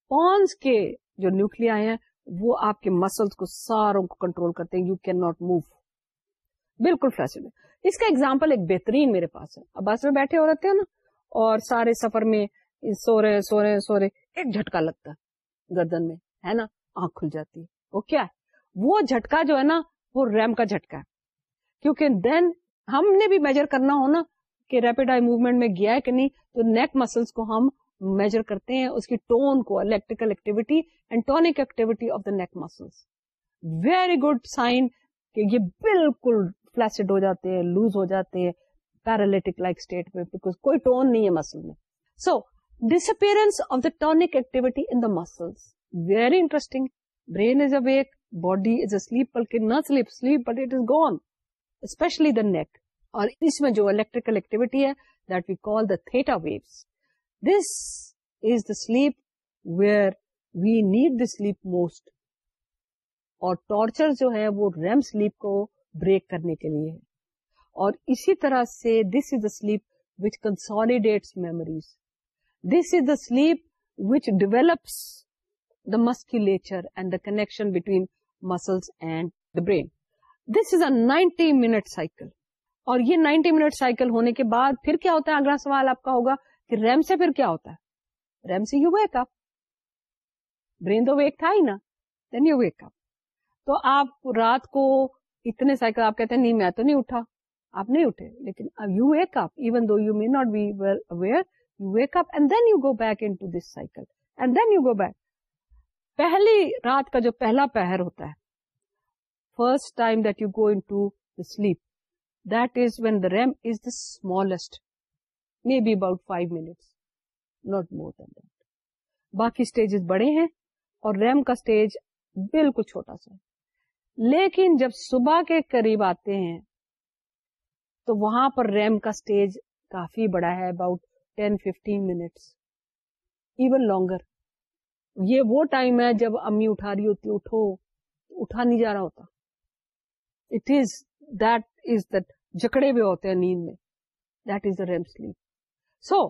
پونس کے جو نیوکلیا وہ آپ کے مسلس کو ساروں کو کنٹرول کرتے ہیں یو کین ناٹ موو بالکل فلسڈ ہے اس کا ایگزامپل ایک بہترین میرے پاس ہے بس میں بیٹھے ہو رہتے ہیں نا اور سارے سفر میں سو سو سو رہے رہے رہے ایک جھٹکا لگتا ہے گردن میں ہے ہے ہے ہے ہے نا نا آنکھ کھل جاتی وہ وہ وہ کیا جھٹکا جھٹکا جو ریم کا کیونکہ دین ہم نے بھی میجر کرنا ہو نا کہ ریپڈ آئی موومنٹ میں گیا ہے کہ نہیں تو نیک مسلس کو ہم میجر کرتے ہیں اس کی ٹون کو electrical activity and tonic activity of the neck muscles very good sign کہ یہ بالکل فلیسڈ ہو جاتے ہیں لوز ہو جاتے ہیں پیرالٹک لائک اسٹیٹ میں بیکاز کوئی ٹون نہیں ہے مسل میں so disappearance of the tonic activity in the muscle very interesting brain is awake body is asleep بلکہ نہ sleep sleep but it is gone especially the neck اور اس میں جو الیکٹریکل ایکٹیویٹی ہے that we call the theta waves this is the sleep where we need the sleep most اور ٹارچر جو ہے وہ ریم سلیپ کو بریک کرنے کے لیے ہے اور اسی طرح سے this is the sleep which consolidates memories this is the sleep which develops the musculature and the connection between muscles and the brain this is a ninety minute cycle اور یہ نائنٹی منٹ سائیکل ہونے کے بعد پھر کیا ہوتا ہے اگلا سوال آپ کا ہوگا کہ ریم سے پھر کیا ہوتا ہے ریم سے یو ویک اپ برین تو ویک تھا ہی نا دین یو ویک اپ تو آپ رات کو اتنے سائیکل آپ کہتے ہیں نہیں میں تو نہیں اٹھا آپ نہیں اٹھے لیکن you wake up even though you may not be well aware you wake up and then you go back into this cycle and then you go back پہلی رات کا جو پہلا پہر ہوتا ہے first time that you go into the sleep that is when the REM is the smallest may be about five minutes not more than that باقی اسٹیجز بڑے ہیں اور ریم کا اسٹیج بالکل چھوٹا سا ہے لیکن جب صبح کے قریب آتے ہیں تو وہاں پر ریم کا اسٹیج کافی بڑا ہے about fifteen minute even longer یہ وہ ٹائم ہے جب امی اٹھا رہی ہوتی اٹھو اٹھا نہیں جا رہا ہوتا it is that is that جکڑے ہوئے ہوتے ہیں نیند میں that is the REM sleep so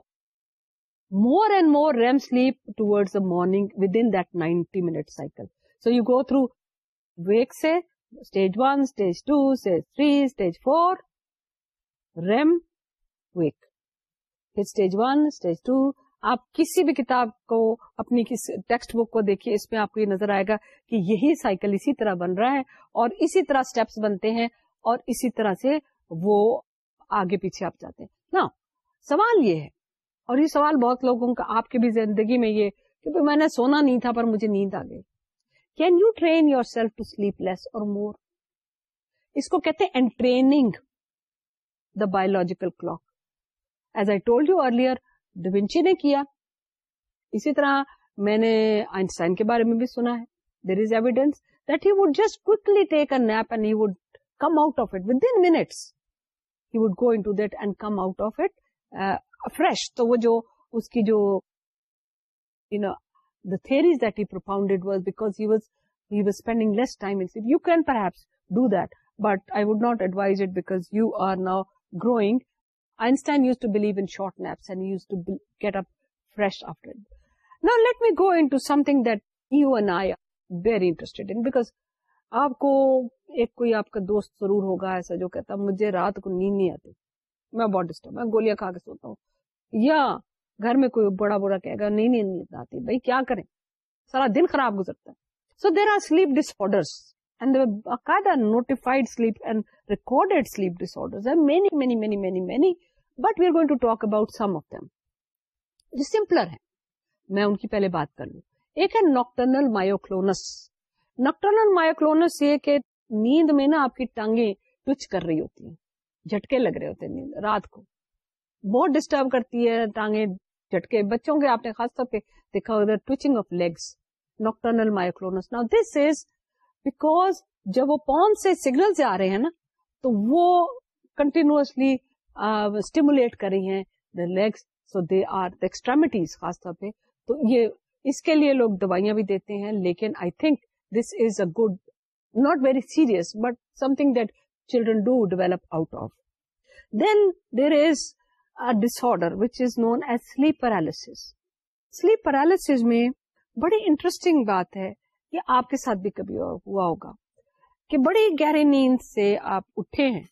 more and more REM sleep towards the morning with an ninety minute cycle so you go through wake سے stage one stage two stage three stage four REM wake پھر اسٹیج ون اسٹیج ٹو آپ کسی بھی کتاب کو اپنی ٹیکسٹ بک کو دیکھیے اس میں آپ کو یہ نظر آئے گا کہ یہی سائیکل اسی طرح بن رہا ہے اور اسی طرح اسٹیپس بنتے ہیں اور اسی طرح سے وہ آگے پیچھے آپ جاتے ہیں نا سوال یہ ہے اور یہ سوال بہت لوگوں کا آپ کے بھی زندگی میں یہ کہ میں نے سونا نہیں تھا پر مجھے نیند آ گئی can you you train yourself to sleep less اور مور اس کو کہتے ہیں training the biological clock as I told earlier da Vinci نے نے کیا اسی طرح میں آئنسٹائن کے بارے میں بھی سنا ہے there is evidence that he would just quickly take a nap and he he would would come out of it with in in minutes go to that and come out of it fresh تو وہ جو اس کی جو you know the theories that he propounded was because he was he was spending less time in sleep you can perhaps do that but i would not advise it because you are now growing einstein used to believe in short naps and he used to be, get up fresh after it. now let me go into something that you and i are very interested in because آپ کو ایک کوئی آپ کا دوست ضرور ہوگا ایسا جو کہتا مجھے رات کو نیند نہیں آتی میں بہت ڈسٹرب میں گولیاں کھا کے سوتا ہوں یا گھر میں کوئی بڑا بڑا کہے گا نہیں نیند آتی بھائی کیا کریں سارا دن خراب گزرتا ہے so there are sleep dis and باقاعدہ notified sleep and recorded sleep disorders many many many many many but we are going to talk about some of them یہ سمپلر ہے میں ان کی پہلے بات کر لوں ایک ہے نوکٹرنل مایوکلونس نوکٹرنل مایوکلونس یہ کہ نیند میں نا آپ کی ٹانگیں ٹچ کر رہی ہوتی ہیں جھٹکے لگ رہے ہوتے ہیں نیند رات کو بہت ڈسٹرب کرتی ہے ٹانگیں جھٹکے بچوں کے آپ نے خاص طور پہ دیکھا ادھر ٹوچنگ آف لیگس نوکٹرنل نا دس از بیکوز جب وہ پون سے آ رہے ہیں نا تو وہ اسٹیمولیٹ کر رہی ہیں the legs so they are the extremities خاص طور پہ تو یہ اس کے لیے لوگ دوائیاں بھی دیتے ہیں لیکن I think this is a good not very serious but something that children do develop out of then there is this which is known as sleep sleep paralysis paralysis میں بڑی انٹرسٹنگ بات ہے یہ آپ کے ساتھ بھی کبھی ہوا ہوگا کہ بڑی گہری نیند سے آپ اٹھے ہیں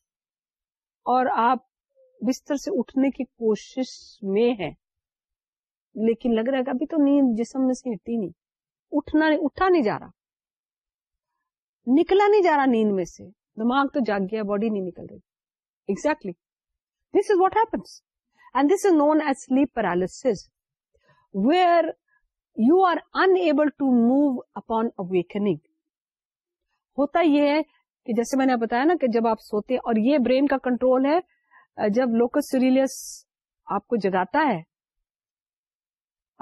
اور آپ بستر سے اٹھنے کی کوشش میں ہیں لیکن لگ رہا ہے کہ ابھی تو نیند جسم میں سے ہٹی نہیں اٹھنا اٹھا نہیں جا رہا نکلا نہیں جا رہا نیند میں سے دماغ تو جاگ گیا باڈی نہیں نکل رہی exactly this is what happens this is known sleep paralysis where you are انگ ہوتا یہ ہے کہ جیسے میں نے بتایا نا کہ جب آپ سوتے ہیں اور یہ برین کا کنٹرول ہے جب لوکس آپ کو جگاتا ہے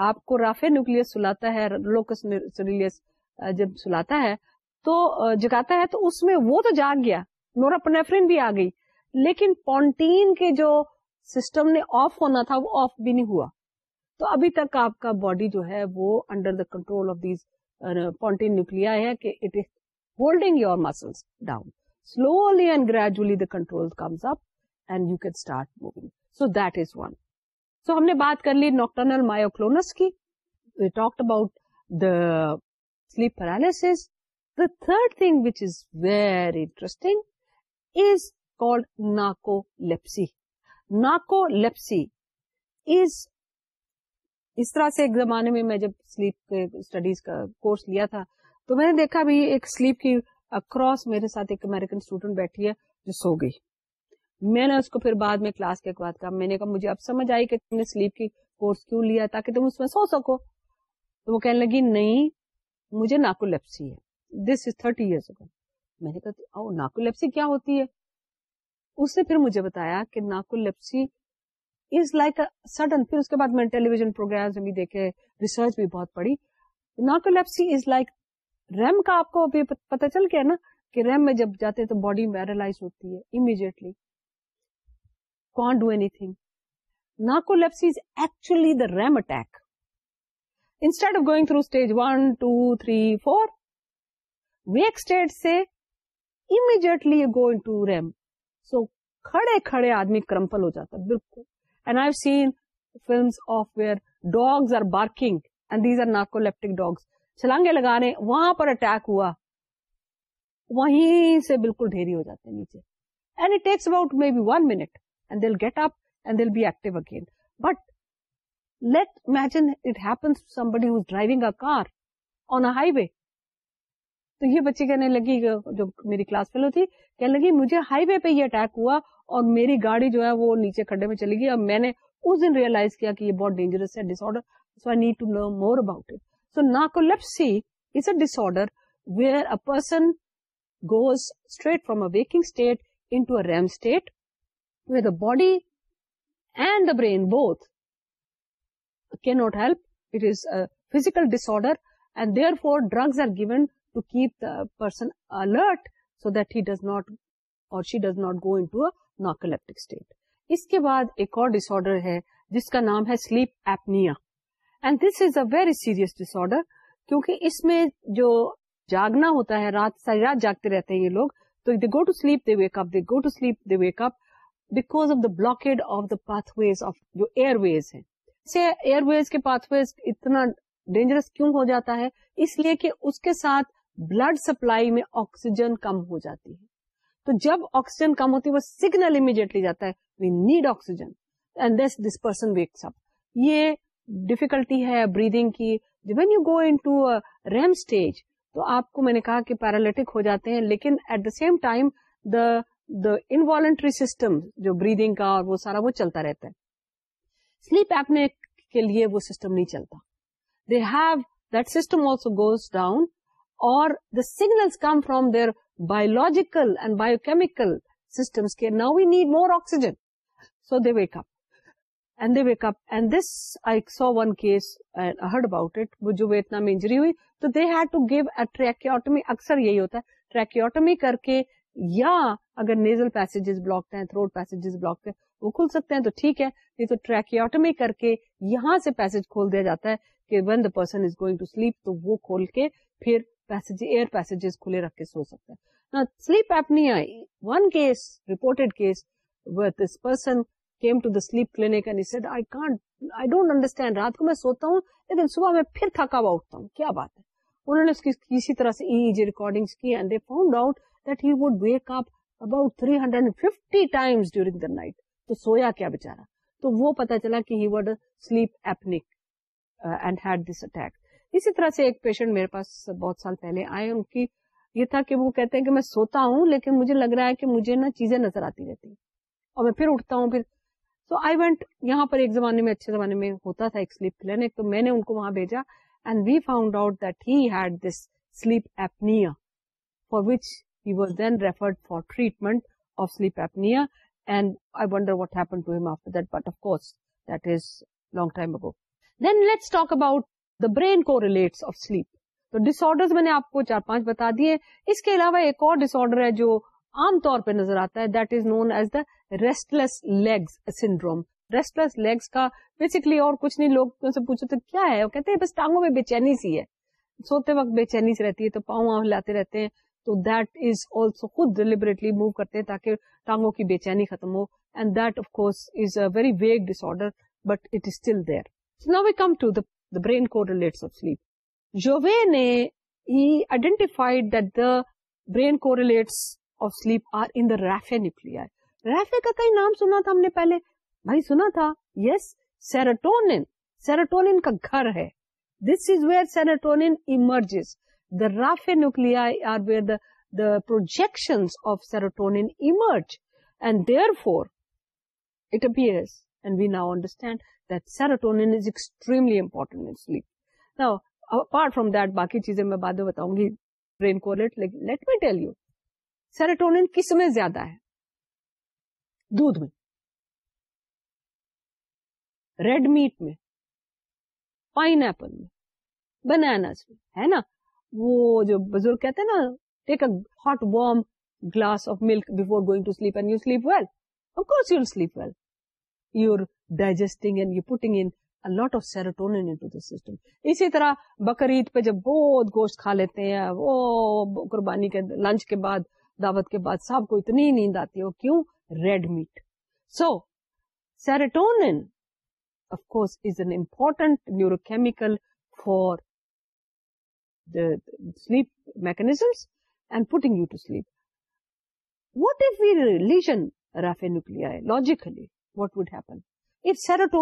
آپ کو رافے نیوکلس سلاتا ہے لوکس جب سلاتا ہے تو جگاتا ہے تو اس میں وہ تو جاگ گیا نورا پنیفرین بھی آ گئی لیکن پونٹین کے جو سسٹم نے آف ہونا تھا وہ آف بھی نہیں ہوا تو ابھی تک آپ کا باڈی جو ہے وہ under the control of these pontine nuclei ہے کہ it is holding your muscles down slowly and gradually the control comes up and you can start moving so that is one so ہم نے بات کر لی نوکٹرنل مایوکلونس کی We talked about the sleep paralysis. The third thing which is very interesting is called narcolepsy. از اس طرح سے ایک زمانے میں میں جب سلیپ کے کورس لیا تھا تو میں نے دیکھا بھی ایک سلیپ کی اکراس میرے ساتھ ایک امیرکن اسٹوڈنٹ بیٹھی ہے جو سو گئی میں نے اس کو پھر بعد میں کلاس کے بعد کہا میں نے کہا مجھے اب سمجھ آئی کہ تم نے سلیپ کی کورس کیوں لیا تاکہ تم اس میں سو سکو تو وہ کہنے لگی نہیں مجھے ناکو لیپسی ہے دس از تھرٹی ایئرس میں نے کہا ناکو لیپسی کیا ہوتی ہے اس نے پھر مجھے بتایا کہ ناکولیپسی سڈن پھر اس کے بعد میں نے ٹیلیویژن پروگرام بھی دیکھے ریسرچ بھی بہت پڑی ناکولیپسی پتا چل گیا نا کہ ریم میں جب جاتے ہیں تو باڈی وائرلائز ہوتی ہے immediately can do anything is actually the REM attack instead of going through stage one two three four wake سے immediately go to REM so کھڑے کھڑے آدمی کرمپل ہو جاتا ہے بالکل and I seen film of where dogs are barking and these are narcoleptic dogs چھلانگے لگانے وہاں پر اٹیک ہوا وہیں سے بالکل ڈھیری ہو جاتے نیچے and it takes about may be one minute and they'll get up and they'll be active again but let imagine it happens somebody who's driving a car on a highway تو یہ بچی کہنے لگی جو میری کلاس فیلو تھی کہنے لگی مجھے ہائی وے پہ یہ اٹیک ہوا اور میری گاڑی جو ہے وہ نیچے کھڈے میں چلی گئی اور میں نے اس دن ریئلائز کیا کہ یہ بہت ڈینجرس ہے this this so so I need to more about it is a order where a person goes straight from a waking state into REM state the body and the brain both کی not help it is physical order and therefore drugs are given to keep the person alert so that he does not or she does not go into a narcoleptic state. اس کے بعد ایک اور ڈس آرڈر ہے جس کا نام ہے sleep apnoea and this is a very serious disorder کیونکہ اس میں جو جاگنا ہوتا ہے رات ساری رات جاگتے رہتے ہیں یہ لوگ تو they go to sleep they wake up they go to sleep they wake up because of the blockade of the pathways of جو ایئر ویز ہے ایئر ویز کے پاتھ ویز اتنا ڈینجرس کیوں ہو جاتا ہے اس لیے کہ اس کے ساتھ بلڈ سپلائی میں آکسیجن کم ہو جاتی ہے تو جب آکسیجن کم ہوتی ہے وہ سگنل امیڈیٹلی جاتا ہے we need oxygen and this this person wakes up یہ ڈیفیکلٹی ہے بریدنگ کی when you go in REM stage تو آپ کو میں نے کہا کہ پیرالٹک ہو جاتے ہیں لیکن at the same time the the involuntary system جو بریدنگ کا اور وہ سارا وہ چلتا رہتا ہے سلیپ ایپنے کے لیے وہ سسٹم نہیں چلتا they have that system also goes down اور the signal come from their biological and biochemical systems کے now we need more oxygen so they wake up and they wake up and this I saw one case heard about it جو ویتنا میں انجری ہوئی تو they had to give a tracheotomy اکثر یہی ہوتا ہے ٹریکیوٹمی کر کے یا اگر نیزل پیسجز بلاک ہیں تھروٹ پیسجز بلاک ہیں وہ کھل سکتے ہیں تو ٹھیک ہے نہیں تو ٹریکیوٹمی کر کے یہاں سے پیسج کھول دیا جاتا ہے کہ when the person is going to sleep تو وہ کھول کے پھر سو سکتا ہے صبح میں پھر ہوا اٹھتا ہوں کیا بات ہے انہوں نے سویا کیا بےچارا تو وہ پتا چلا کہ ہی ہیڈ دس اٹیک اسی طرح سے ایک پیشنٹ میرے پاس بہت سال پہلے آئے ان کی یہ تھا کہ وہ کہتے ہیں کہ میں سوتا ہوں لیکن مجھے لگ رہا ہے کہ مجھے نا چیزیں نظر آتی رہتی ہیں اور میں پھر اٹھتا ہوں پھر سو آئی وینٹ یہاں پر ایک زمانے میں اچھے زمانے میں ہوتا تھا ایک سلیپ کلینک تو میں نے ان کو وہاں بھیجا and we found out that had this sleep apnea for which he was then referred for treatment of sleep apnea and I wonder what happen to him after that but of course that is long time Abu then let's talk about the brain correlates of sleep تو ڈس آرڈر میں نے آپ کو چار پانچ بتا دیے اس کے علاوہ ایک اور ڈس آرڈر ہے جو عام طور پہ نظر آتا ہے that is known as the restless legs syndrome restless legs کا بیسکلی اور کچھ نہیں لوگ سے پوچھو تو کیا ہے وہ کہتے ہیں بس ٹانگوں میں بے چینی سی ہے سوتے وقت بے چینی سی رہتی ہے تو پاؤں آؤں لاتے رہتے ہیں تو دیٹ از آلسو خود ڈیلیبریٹلی موو کرتے ہیں تاکہ ٹانگوں کی بے چینی ختم ہو and that of course is a very vague disorder but it is still there now we come to the brain coats of sleep جو وے نے ہی آئیڈینٹیفائیڈ دا برین کو ہم نے پہلے بھائی سنا تھا یس سیریٹون سیرٹون کا گھر ہے this is where serotonin emerges the raphe nuclear projection of serotonin emerge and therefore it appears we now understand that serotonin apart from that باقی چیزیں میں باتیں بتاؤں گی برین کو let let me tell you serotonin کس میں زیادہ ہے دودھ میں ریڈ میٹ میں پائن ایپل میں بنانا ہے نا وہ جو بزرگ کہتے ہیں نا take a hot warm glass of milk before going to bed and you sleep well of course you are digesting serotonin اسی طرح بقرعید پہ جب بہت گوشت کھا لیتے ہیں قربانی کے لنچ کے بعد دعوت کے بعد سب کو اتنی نیند آتی ہے لوجیکلی واٹ ووڈنٹون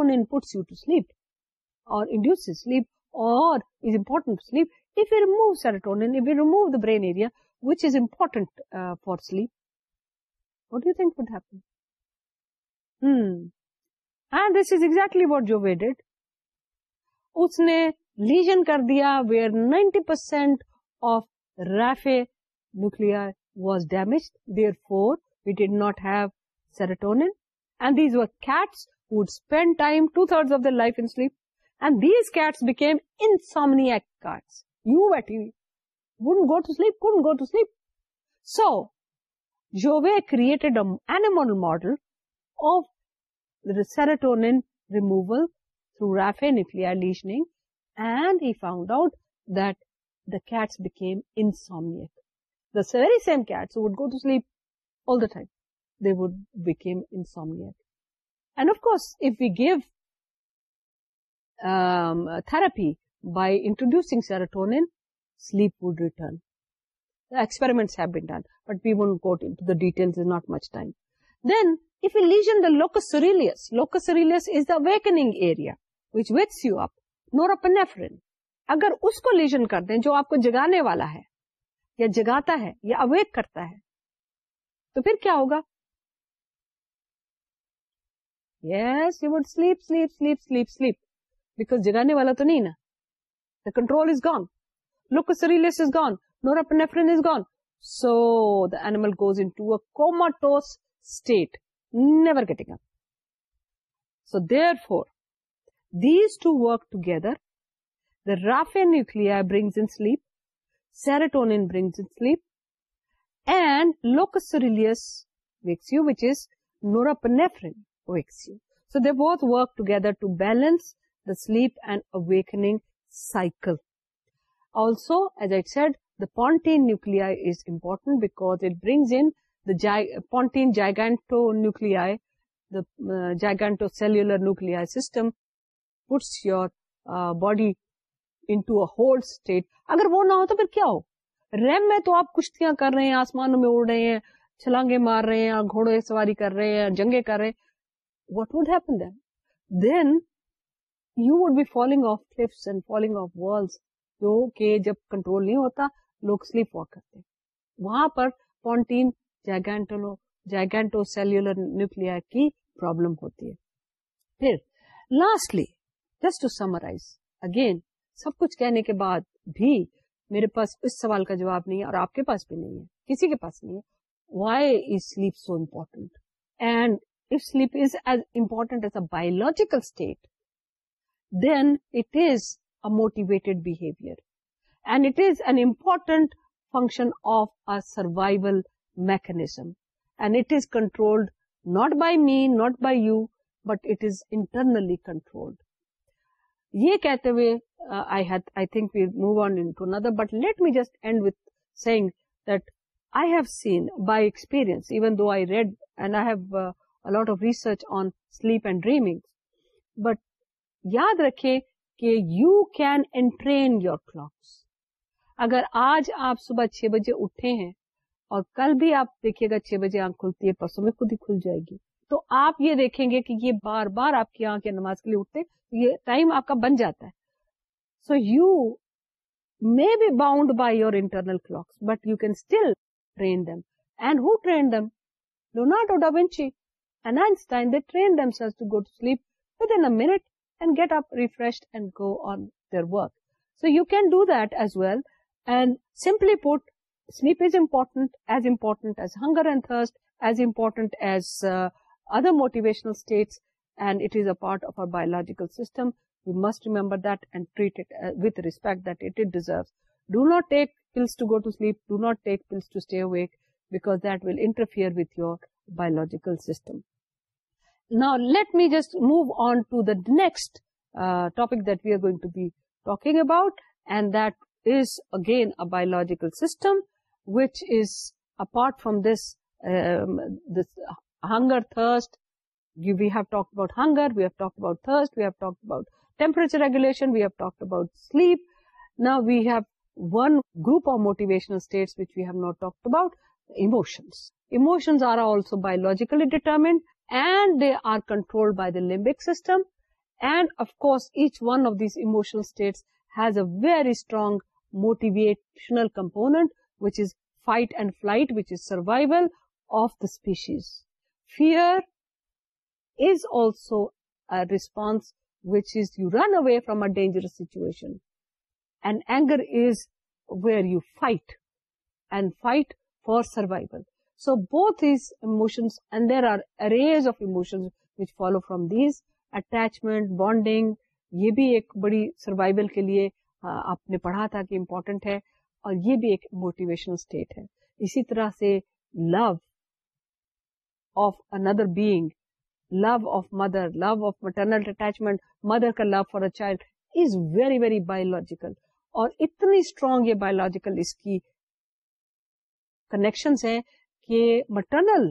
کر دیا where ninety percent therefore wait not he model of serotonin removal through raphe nuclear lesioning found out that's became insomniac the very same cat would go to sleep all the they would become insomniac. And of course, if we give um, therapy by introducing serotonin, sleep would return. The experiments have been done, but we won't go into the details, there's not much time. Then, if we lesion the locus ceruleus, locus ceruleus is the awakening area, which wakes you up, norepinephrine. اگر اس کو لیجن کر دیں جو آپ کو جگانے والا ہے یا جگاتا ہے یا اویک کرتا ہے تو پھر کیا ہوگا so therefore these two work together the raphe nuclear brings norepinephrine wakes you. So they both work together to balance the sleep and awakening cycle. Also, as I said, the pontine nuclei is important because it brings in the gi pontine gigantonuclei, the uh, gigantocellular nuclei system puts your uh, body into a whole state. اگر وہ نہ ہو تو پھر کیا ہو ریم میں تو آپ کشتیاں کر رہے ہیں آسمانوں میں اڑ رہے ہیں چھلانگے مار رہے ہیں گھوڑے سواری کر رہے ہیں جنگے کر رہے ہیں what would happen then? Then you would be falling off cliffs and falling off walls جو کہ جب کنٹرول نہیں ہوتا لوگ سلیپ واک کرتے وہاں پر پونٹین جیگینٹولو جیگینٹو سیلولر نیوکلیا کی پرابلم ہوتی ہے پھر lastly just to summarize again سب کچھ کہنے کے بعد بھی میرے پاس اس سوال کا جواب نہیں ہے اور آپ کے پاس بھی نہیں ہے کسی کے پاس نہیں ہے why is sleep so important and if sleep is as important as a biological state, then it is a motivated behavior. And it is an important function of a survival mechanism. And it is controlled not by me, not by you, but it is internally controlled. یہ کہتے ہوئے I have I think we move on to another but let me just end with saying that I have seen by experience even though I read and I have a lot of research on sleep and dreaming but یاد رکھیں کہ یو کین انٹرین یور کل اگر آج آپ صبح چھ بجے اٹھے ہیں اور کل بھی آپ دیکھیے گا چھ بجے آنکھ کھلتی ہے پرسوں میں خود ہی کھل جائے گی تو آپ یہ دیکھیں گے کہ یہ بار بار آپ کی آنکھ یا نماز کے لیے اٹھتے ہیں یہ ٹائم آپ کا بن جاتا ہے so you may bed by your internal clocks but you can still train them and who train them do not او ڈنچ and Einstein, they train themselves to go to sleep within a minute and get up refreshed and go on their work. So you can do that as well. And simply put, sleep is important as hunger and thirst, as important as uh, other motivational states, and it is a part of our biological system. We must remember that and treat it uh, with respect that it deserves. Do not take pills to go to sleep. Do not take pills to stay awake, because that will interfere with your biological system. Now, let me just move on to the next uh, topic that we are going to be talking about, and that is again a biological system, which is, apart from this, um, this hunger, thirst, we have talked about hunger, we have talked about thirst, we have talked about temperature regulation, we have talked about sleep. Now, we have one group of motivational states which we have not talked about, emotions. Emotions are also biologically determined, and they are controlled by the limbic system. And of course, each one of these emotional states has a very strong motivational component, which is fight and flight, which is survival of the species. Fear is also a response, which is you run away from a dangerous situation. And anger is where you fight, and fight for survival. So bonding, یہ بھی ایک بڑی سروائول کے لیے آپ نے پڑھا تھا کہ امپورٹینٹ ہے اور یہ بھی ایک موٹیویشنل اسٹیٹ ہے اسی طرح سے لو آف اندر bag love of mother love of maternal attachment mother کا love for a child is very very biological اور اتنی اسٹرانگ یہ بایولوجیکل اس کی کنیکشن ہیں کہ maternal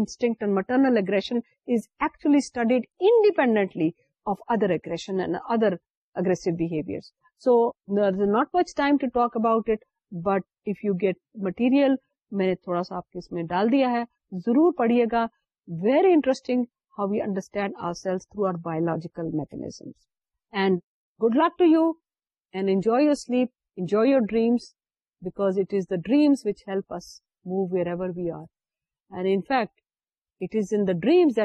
instinct and maternal aggression is actually studied independently of other aggression and other aggressive behaviour so there is not much time to talk about it but if you get material میں نے تھوڑا سا آپ کے اس میں ڈال دیا ہے ضرور پڑھیے گا very interesting how you understand our self through our biological mechanism and good luck to you and enjoy your sleep enjoy your dreams because it is the dreams which help us moved in fact اٹریمس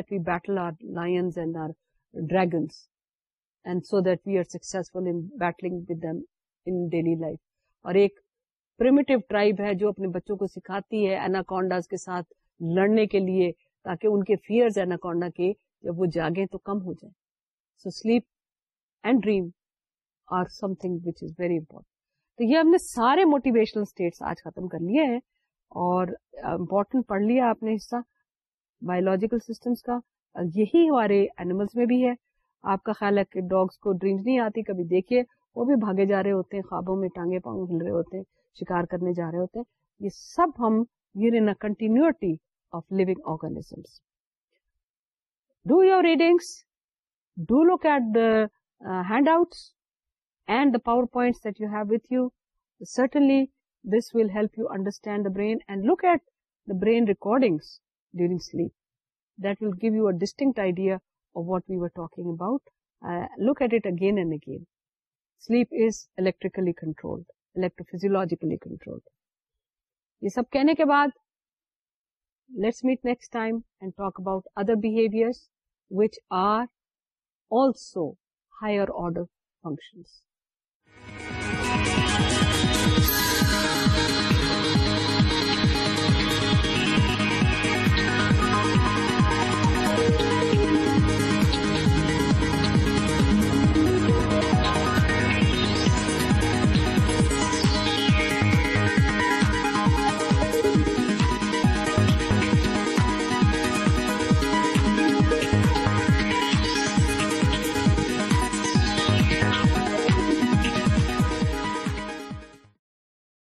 جو اپنے بچوں کو سکھاتی ہے ایناکونڈا کے ساتھ لڑنے کے لیے تاکہ ان کے فیئر این اکونڈا کے جب وہ جاگے تو کم ہو جائے so sleep and dream are something تو یہ ہم نے سارے موٹیویشنل آج ختم کر لیے ہیں اور امپورٹنٹ پڑھ لیا آپ نے حصہ بایولوجیکل سسٹمس کا یہی ہمارے اینیملس میں بھی ہے آپ کا خیال ہے کہ ڈاگس کو ڈریمس نہیں آتی کبھی دیکھیے وہ بھی بھاگے جا رہے ہوتے ہیں خوابوں میں ٹانگے پاؤں ہل رہے ہوتے ہیں شکار کرنے جا رہے ہوتے ہیں یہ سب ہم your in continuity of living organisms do your readings do look at the handouts and the PowerPoint you have with you certainly dusting uh, یہ سب کہنے کے بعد meet next talk about otherwise we'll also higher order function